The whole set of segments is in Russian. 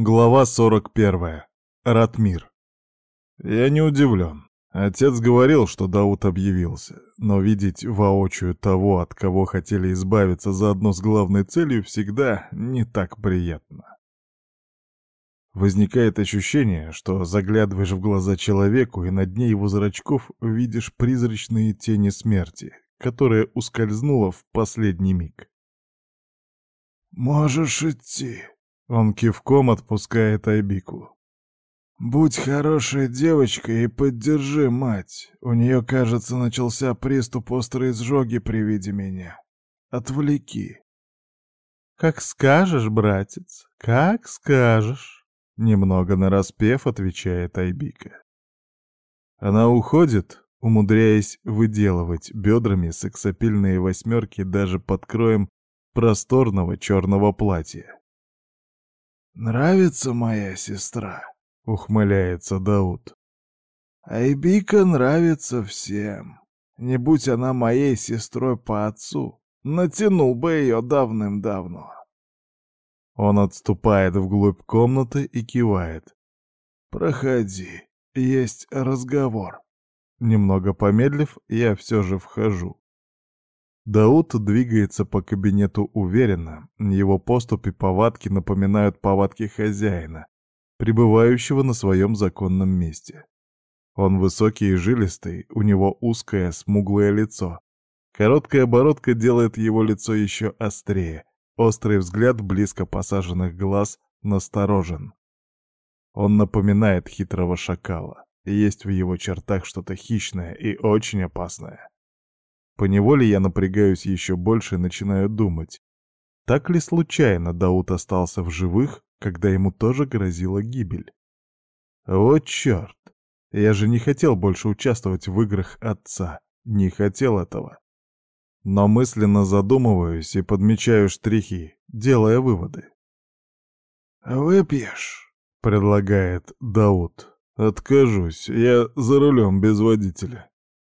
Глава 41. Ратмир. Я не удивлен. Отец говорил, что Даут объявился, но видеть воочию того, от кого хотели избавиться заодно с главной целью, всегда не так приятно. Возникает ощущение, что заглядываешь в глаза человеку и на дне его зрачков видишь призрачные тени смерти, которая ускользнула в последний миг. «Можешь идти», он кивком отпускает Айбику. «Будь хорошей девочкой и поддержи мать. У нее, кажется, начался приступ острой изжоги при виде меня. Отвлеки». «Как скажешь, братец, как скажешь», — немного нараспев отвечает Айбика. Она уходит, умудряясь выделывать бедрами сексапильные восьмерки даже под кроем просторного черного платья. «Нравится моя сестра?» — ухмыляется Дауд. «Айбика нравится всем. Не будь она моей сестрой по отцу, натянул бы ее давным-давно». Он отступает вглубь комнаты и кивает. «Проходи, есть разговор». Немного помедлив, я все же вхожу. Даут двигается по кабинету уверенно. Его поступь и повадки напоминают повадки хозяина, пребывающего на своем законном месте. Он высокий и жилистый, у него узкое, смуглое лицо. Короткая бородка делает его лицо еще острее. Острый взгляд близко посаженных глаз насторожен. Он напоминает хитрого шакала. Есть в его чертах что-то хищное и очень опасное. Поневоле я напрягаюсь еще больше и начинаю думать. Так ли случайно Дауд остался в живых, когда ему тоже грозила гибель? Вот черт! Я же не хотел больше участвовать в играх отца. Не хотел этого. Но мысленно задумываюсь и подмечаю штрихи, делая выводы. «Выпьешь?» — предлагает Дауд. «Откажусь. Я за рулем без водителя».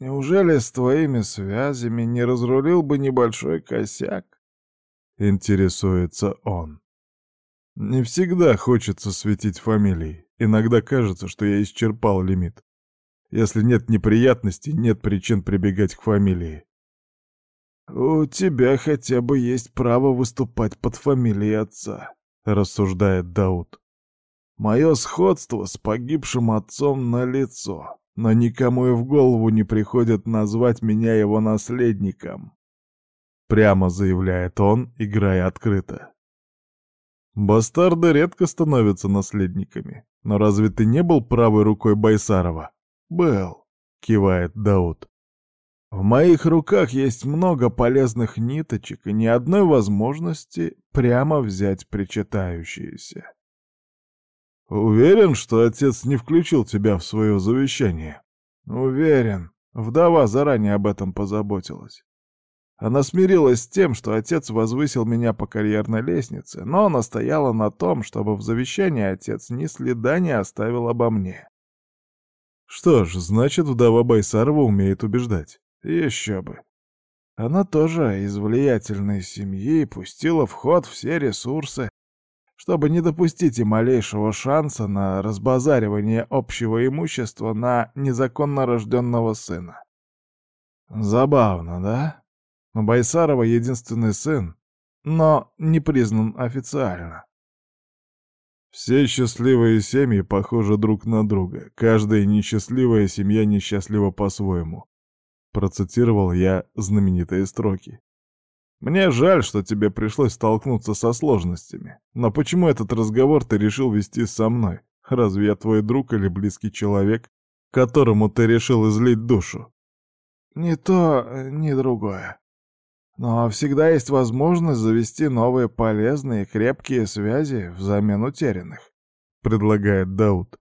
Неужели с твоими связями не разрулил бы небольшой косяк? Интересуется он. Не всегда хочется светить фамилией. Иногда кажется, что я исчерпал лимит. Если нет неприятностей, нет причин прибегать к фамилии. «У тебя хотя бы есть право выступать под фамилией отца», — рассуждает Дауд. «Мое сходство с погибшим отцом на лицо но никому и в голову не приходит назвать меня его наследником», — прямо заявляет он, играя открыто. «Бастарды редко становятся наследниками, но разве ты не был правой рукой Байсарова?» «Был», — кивает Дауд. «В моих руках есть много полезных ниточек и ни одной возможности прямо взять причитающиеся». Уверен, что отец не включил тебя в свое завещание? Уверен. Вдова заранее об этом позаботилась. Она смирилась с тем, что отец возвысил меня по карьерной лестнице, но настояла на том, чтобы в завещании отец ни следа не оставил обо мне. Что ж, значит, вдова Байсарова умеет убеждать. Еще бы. Она тоже из влиятельной семьи пустила в ход все ресурсы, чтобы не допустить и малейшего шанса на разбазаривание общего имущества на незаконно рожденного сына. Забавно, да? У Байсарова единственный сын, но не признан официально. Все счастливые семьи похожи друг на друга, каждая несчастливая семья несчастлива по-своему. Процитировал я знаменитые строки. Мне жаль, что тебе пришлось столкнуться со сложностями. Но почему этот разговор ты решил вести со мной? Разве я твой друг или близкий человек, которому ты решил излить душу? Не то, ни другое. Но всегда есть возможность завести новые полезные и крепкие связи взамен утерянных, — предлагает Дауд.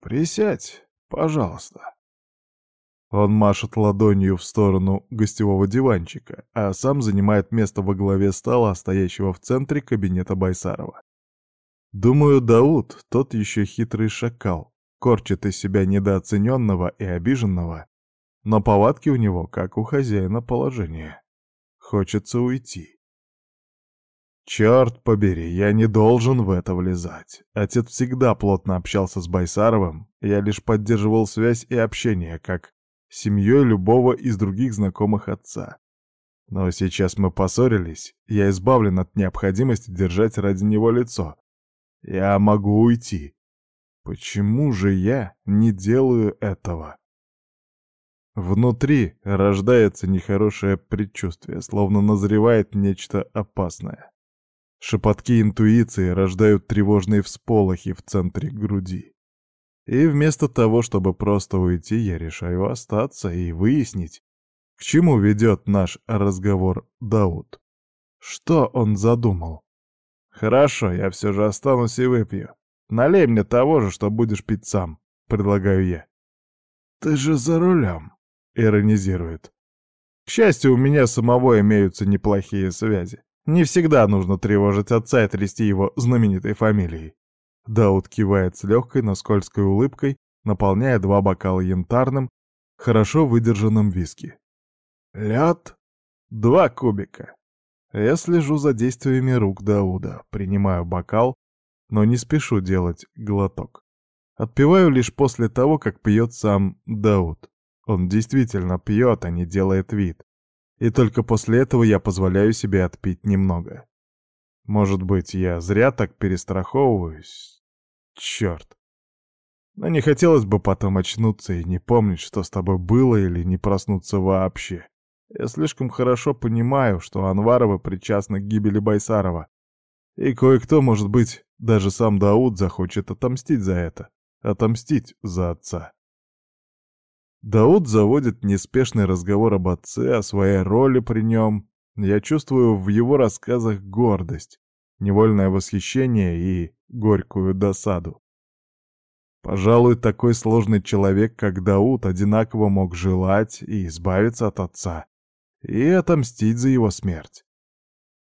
Присядь, пожалуйста. Он машет ладонью в сторону гостевого диванчика, а сам занимает место во главе стола, стоящего в центре кабинета Байсарова. Думаю, Дауд, тот еще хитрый шакал, корчит из себя недооцененного и обиженного, но повадки у него, как у хозяина положения. Хочется уйти. Черт побери, я не должен в это влезать. Отец всегда плотно общался с Байсаровым, я лишь поддерживал связь и общение, как семьей любого из других знакомых отца. Но сейчас мы поссорились, я избавлен от необходимости держать ради него лицо. Я могу уйти. Почему же я не делаю этого? Внутри рождается нехорошее предчувствие, словно назревает нечто опасное. Шепотки интуиции рождают тревожные всполохи в центре груди. И вместо того, чтобы просто уйти, я решаю остаться и выяснить, к чему ведет наш разговор Дауд. Что он задумал? Хорошо, я все же останусь и выпью. Налей мне того же, что будешь пить сам, предлагаю я. Ты же за рулем, иронизирует. К счастью, у меня самого имеются неплохие связи. Не всегда нужно тревожить отца и трясти его знаменитой фамилией. Даут кивает с легкой, но скользкой улыбкой, наполняя два бокала янтарным, хорошо выдержанным виски. Лед — два кубика. Я слежу за действиями рук Дауда, принимаю бокал, но не спешу делать глоток. Отпиваю лишь после того, как пьет сам Дауд. Он действительно пьет, а не делает вид. И только после этого я позволяю себе отпить немного. Может быть, я зря так перестраховываюсь. Черт. Но не хотелось бы потом очнуться и не помнить, что с тобой было или не проснуться вообще. Я слишком хорошо понимаю, что Анварова причастна к гибели Байсарова. И кое-кто, может быть, даже сам Дауд захочет отомстить за это. Отомстить за отца. Дауд заводит неспешный разговор об отце, о своей роли при нем, я чувствую в его рассказах гордость, невольное восхищение и горькую досаду. Пожалуй, такой сложный человек, как Дауд, одинаково мог желать и избавиться от отца, и отомстить за его смерть.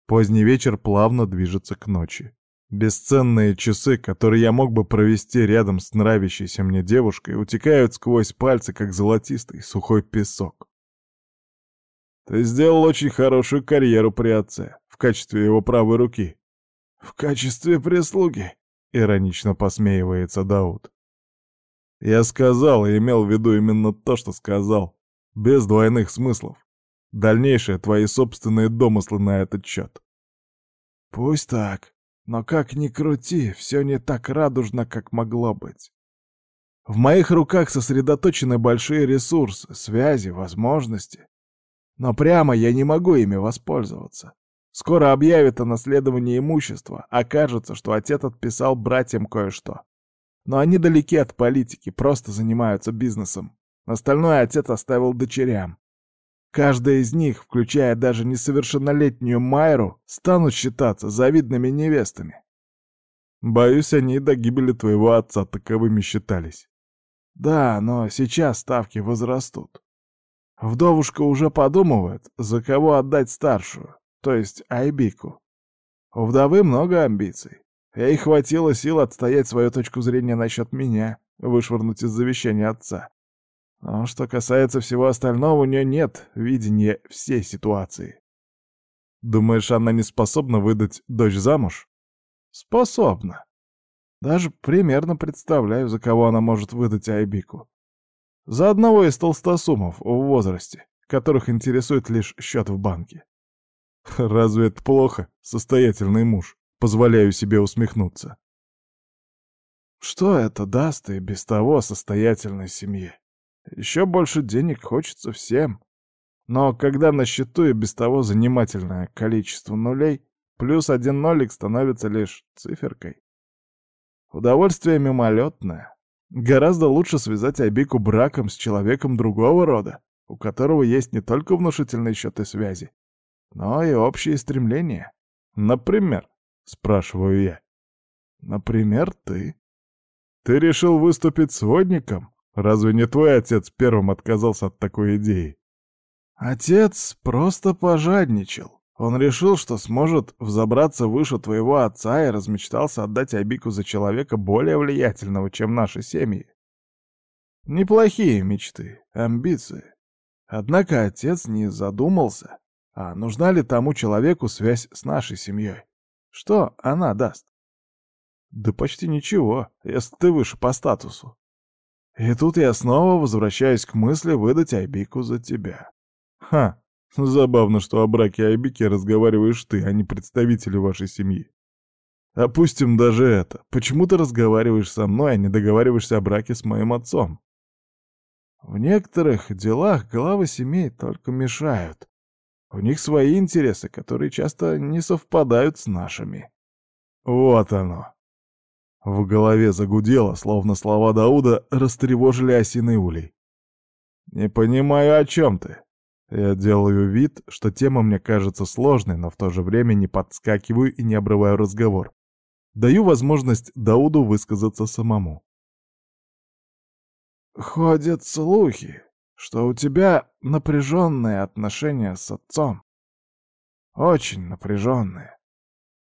Поздний вечер плавно движется к ночи. Бесценные часы, которые я мог бы провести рядом с нравящейся мне девушкой, утекают сквозь пальцы, как золотистый сухой песок. Ты сделал очень хорошую карьеру при отце, в качестве его правой руки. В качестве прислуги, иронично посмеивается Дауд. Я сказал и имел в виду именно то, что сказал, без двойных смыслов. Дальнейшие твои собственные домыслы на этот счет. Пусть так, но как ни крути, все не так радужно, как могло быть. В моих руках сосредоточены большие ресурсы, связи, возможности. Но прямо я не могу ими воспользоваться. Скоро объявят о наследовании имущества. Окажется, что отец отписал братьям кое-что. Но они далеки от политики, просто занимаются бизнесом. Остальное отец оставил дочерям. Каждая из них, включая даже несовершеннолетнюю Майру, станут считаться завидными невестами. Боюсь, они и до гибели твоего отца таковыми считались. Да, но сейчас ставки возрастут. Вдовушка уже подумывает, за кого отдать старшую, то есть Айбику. У вдовы много амбиций. Ей хватило сил отстоять свою точку зрения насчет меня, вышвырнуть из завещания отца. Но что касается всего остального, у нее нет видения всей ситуации. Думаешь, она не способна выдать дочь замуж? Способна. Даже примерно представляю, за кого она может выдать Айбику. За одного из толстосумов в возрасте, которых интересует лишь счет в банке. Разве это плохо, состоятельный муж? Позволяю себе усмехнуться. Что это даст и без того состоятельной семье? Еще больше денег хочется всем. Но когда на счету и без того занимательное количество нулей, плюс один нолик становится лишь циферкой. Удовольствие мимолетное, Гораздо лучше связать Айбеку браком с человеком другого рода, у которого есть не только внушительные счеты и связи, но и общие стремления. Например, спрашиваю я. Например, ты. Ты решил выступить сводником? Разве не твой отец первым отказался от такой идеи? Отец просто пожадничал. Он решил, что сможет взобраться выше твоего отца и размечтался отдать Айбику за человека более влиятельного, чем наши семьи. Неплохие мечты, амбиции. Однако отец не задумался, а нужна ли тому человеку связь с нашей семьей? Что она даст? Да почти ничего, если ты выше по статусу. И тут я снова возвращаюсь к мысли выдать Айбику за тебя. Ха, Забавно, что о браке Айбике разговариваешь ты, а не представители вашей семьи. Опустим даже это. Почему ты разговариваешь со мной, а не договариваешься о браке с моим отцом? В некоторых делах главы семей только мешают. У них свои интересы, которые часто не совпадают с нашими. Вот оно. В голове загудело, словно слова Дауда растревожили осиной улей. «Не понимаю, о чем ты?» Я делаю вид, что тема мне кажется сложной, но в то же время не подскакиваю и не обрываю разговор. Даю возможность Дауду высказаться самому. «Ходят слухи, что у тебя напряженные отношения с отцом. Очень напряженные.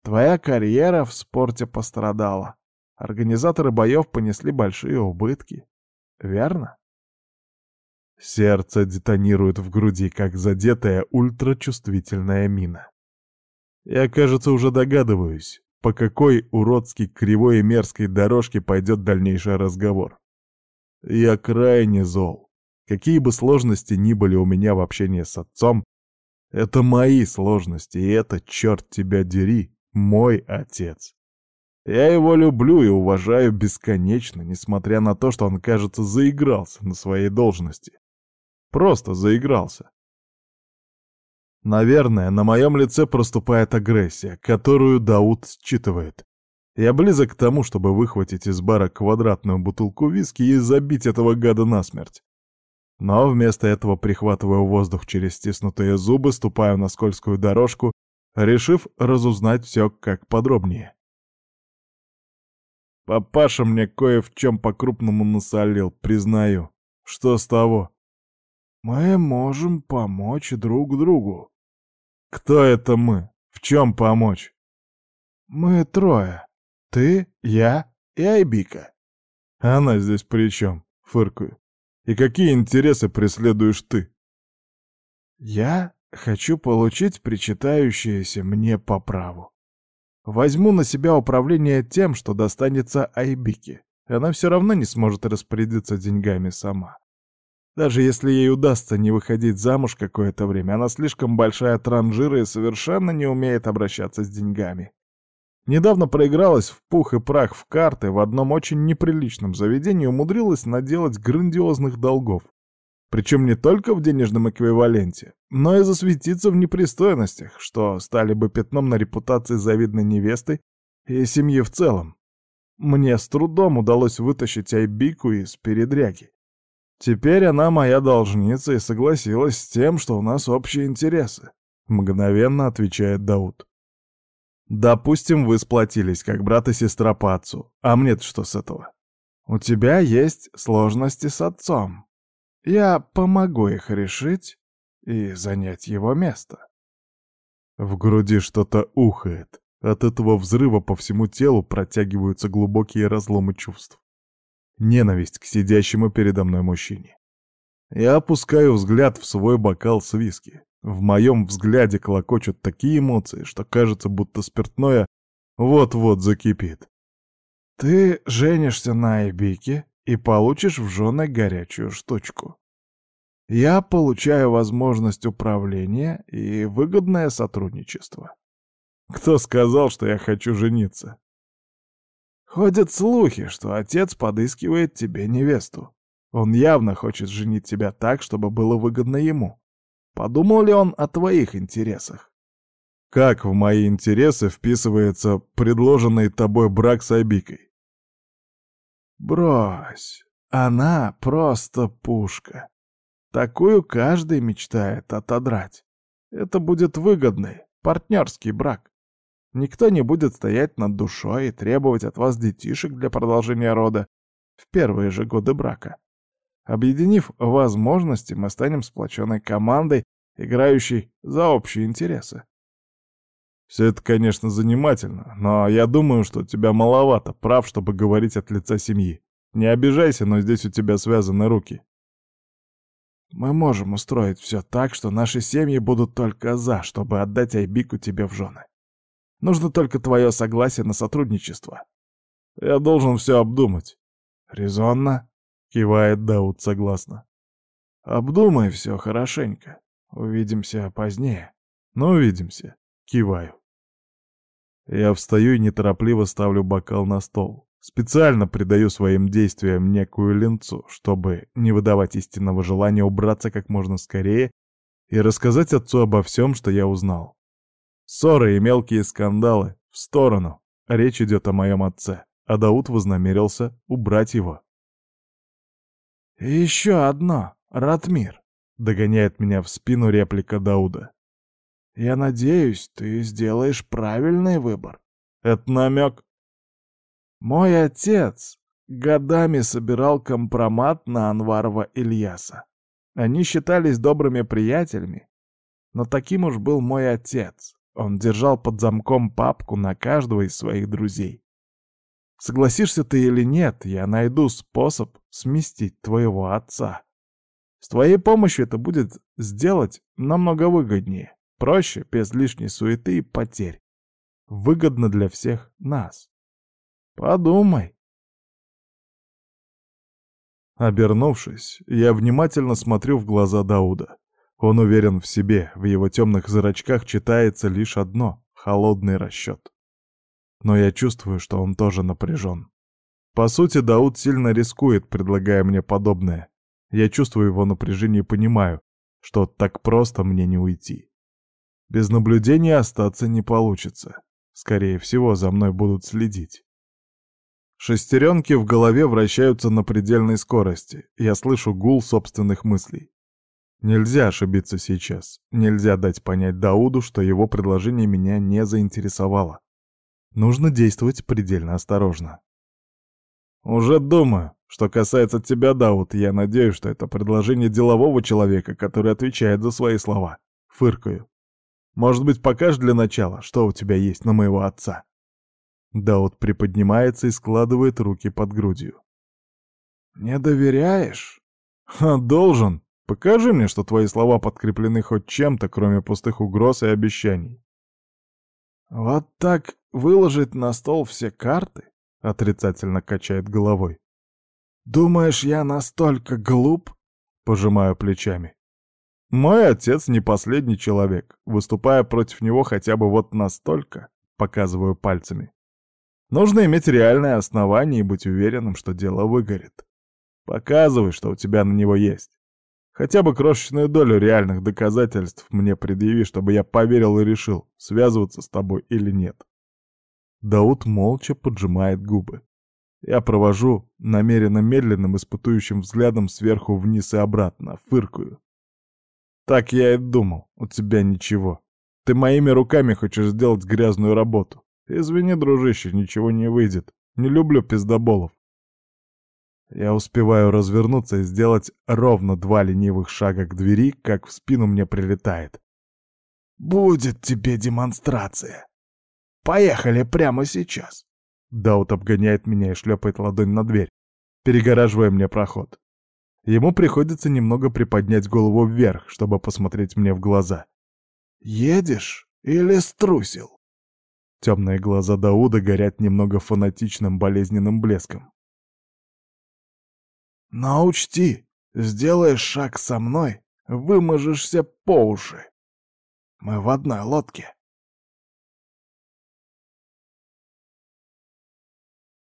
Твоя карьера в спорте пострадала. Организаторы боев понесли большие убытки. Верно?» Сердце детонирует в груди, как задетая ультрачувствительная мина. Я, кажется, уже догадываюсь, по какой уродски кривой и мерзкой дорожке пойдет дальнейший разговор. Я крайне зол. Какие бы сложности ни были у меня в общении с отцом, это мои сложности, и это, черт тебя дери, мой отец. Я его люблю и уважаю бесконечно, несмотря на то, что он, кажется, заигрался на своей должности. Просто заигрался. Наверное, на моем лице проступает агрессия, которую Дауд считывает. Я близок к тому, чтобы выхватить из бара квадратную бутылку виски и забить этого гада насмерть. Но вместо этого прихватываю воздух через стиснутые зубы, ступаю на скользкую дорожку, решив разузнать все как подробнее. Папаша мне кое в чем по-крупному насолил, признаю. Что с того? Мы можем помочь друг другу. Кто это мы? В чем помочь? Мы трое. Ты, я и Айбика. Она здесь при чем? Фыркаю. И какие интересы преследуешь ты? Я хочу получить причитающееся мне по праву. Возьму на себя управление тем, что достанется Айбике. Она все равно не сможет распорядиться деньгами сама. Даже если ей удастся не выходить замуж какое-то время, она слишком большая транжира и совершенно не умеет обращаться с деньгами. Недавно проигралась в пух и прах в карты в одном очень неприличном заведении умудрилась наделать грандиозных долгов. Причем не только в денежном эквиваленте, но и засветиться в непристойностях, что стали бы пятном на репутации завидной невесты и семьи в целом. Мне с трудом удалось вытащить Айбику из передряги. Теперь она моя должница и согласилась с тем, что у нас общие интересы», — мгновенно отвечает Дауд. «Допустим, вы сплотились, как брат и сестра по отцу. А мне-то что с этого? У тебя есть сложности с отцом. Я помогу их решить и занять его место». В груди что-то ухает. От этого взрыва по всему телу протягиваются глубокие разломы чувств ненависть к сидящему передо мной мужчине. Я опускаю взгляд в свой бокал с виски. В моем взгляде колокочут такие эмоции, что кажется, будто спиртное вот-вот закипит. «Ты женишься на Эбике и получишь в жены горячую штучку. Я получаю возможность управления и выгодное сотрудничество». «Кто сказал, что я хочу жениться? Ходят слухи, что отец подыскивает тебе невесту. Он явно хочет женить тебя так, чтобы было выгодно ему. Подумал ли он о твоих интересах? Как в мои интересы вписывается предложенный тобой брак с Айбикой? Брось. Она просто пушка. Такую каждый мечтает отодрать. Это будет выгодный, партнерский брак. Никто не будет стоять над душой и требовать от вас детишек для продолжения рода в первые же годы брака. Объединив возможности, мы станем сплоченной командой, играющей за общие интересы. Все это, конечно, занимательно, но я думаю, что тебя маловато прав, чтобы говорить от лица семьи. Не обижайся, но здесь у тебя связаны руки. Мы можем устроить все так, что наши семьи будут только за, чтобы отдать Айбику тебе в жены. Нужно только твое согласие на сотрудничество. Я должен все обдумать. Резонно? Кивает Дауд согласно. Обдумай все хорошенько. Увидимся позднее. Ну, увидимся. Киваю. Я встаю и неторопливо ставлю бокал на стол. Специально придаю своим действиям некую линцу, чтобы не выдавать истинного желания убраться как можно скорее и рассказать отцу обо всем, что я узнал. Ссора и мелкие скандалы в сторону. Речь идет о моем отце, а Дауд вознамерился убрать его. Еще одно, Ратмир», — догоняет меня в спину реплика Дауда. «Я надеюсь, ты сделаешь правильный выбор». «Это намек». «Мой отец годами собирал компромат на Анварова Ильяса. Они считались добрыми приятелями, но таким уж был мой отец. Он держал под замком папку на каждого из своих друзей. Согласишься ты или нет, я найду способ сместить твоего отца. С твоей помощью это будет сделать намного выгоднее, проще, без лишней суеты и потерь. Выгодно для всех нас. Подумай. Обернувшись, я внимательно смотрю в глаза Дауда. Он уверен в себе, в его темных зрачках читается лишь одно — холодный расчет. Но я чувствую, что он тоже напряжен. По сути, Дауд сильно рискует, предлагая мне подобное. Я чувствую его напряжение и понимаю, что так просто мне не уйти. Без наблюдения остаться не получится. Скорее всего, за мной будут следить. Шестеренки в голове вращаются на предельной скорости. Я слышу гул собственных мыслей. Нельзя ошибиться сейчас. Нельзя дать понять Дауду, что его предложение меня не заинтересовало. Нужно действовать предельно осторожно. «Уже думаю. Что касается тебя, Дауд, я надеюсь, что это предложение делового человека, который отвечает за свои слова. Фыркаю. Может быть, покажешь для начала, что у тебя есть на моего отца?» Дауд приподнимается и складывает руки под грудью. «Не доверяешь?» «Должен», Покажи мне, что твои слова подкреплены хоть чем-то, кроме пустых угроз и обещаний. Вот так выложить на стол все карты? Отрицательно качает головой. Думаешь, я настолько глуп? Пожимаю плечами. Мой отец не последний человек. Выступая против него хотя бы вот настолько, показываю пальцами. Нужно иметь реальное основание и быть уверенным, что дело выгорит. Показывай, что у тебя на него есть. Хотя бы крошечную долю реальных доказательств мне предъяви, чтобы я поверил и решил, связываться с тобой или нет. Дауд молча поджимает губы. Я провожу намеренно медленным испытующим взглядом сверху вниз и обратно, фыркую. Так я и думал, у тебя ничего. Ты моими руками хочешь сделать грязную работу. Извини, дружище, ничего не выйдет. Не люблю пиздоболов. Я успеваю развернуться и сделать ровно два ленивых шага к двери, как в спину мне прилетает. «Будет тебе демонстрация! Поехали прямо сейчас!» Даут обгоняет меня и шлепает ладонь на дверь, перегораживая мне проход. Ему приходится немного приподнять голову вверх, чтобы посмотреть мне в глаза. «Едешь или струсил?» Темные глаза Дауда горят немного фанатичным болезненным блеском. Научти, сделаешь шаг со мной, вымажешься по уши. Мы в одной лодке.